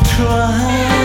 转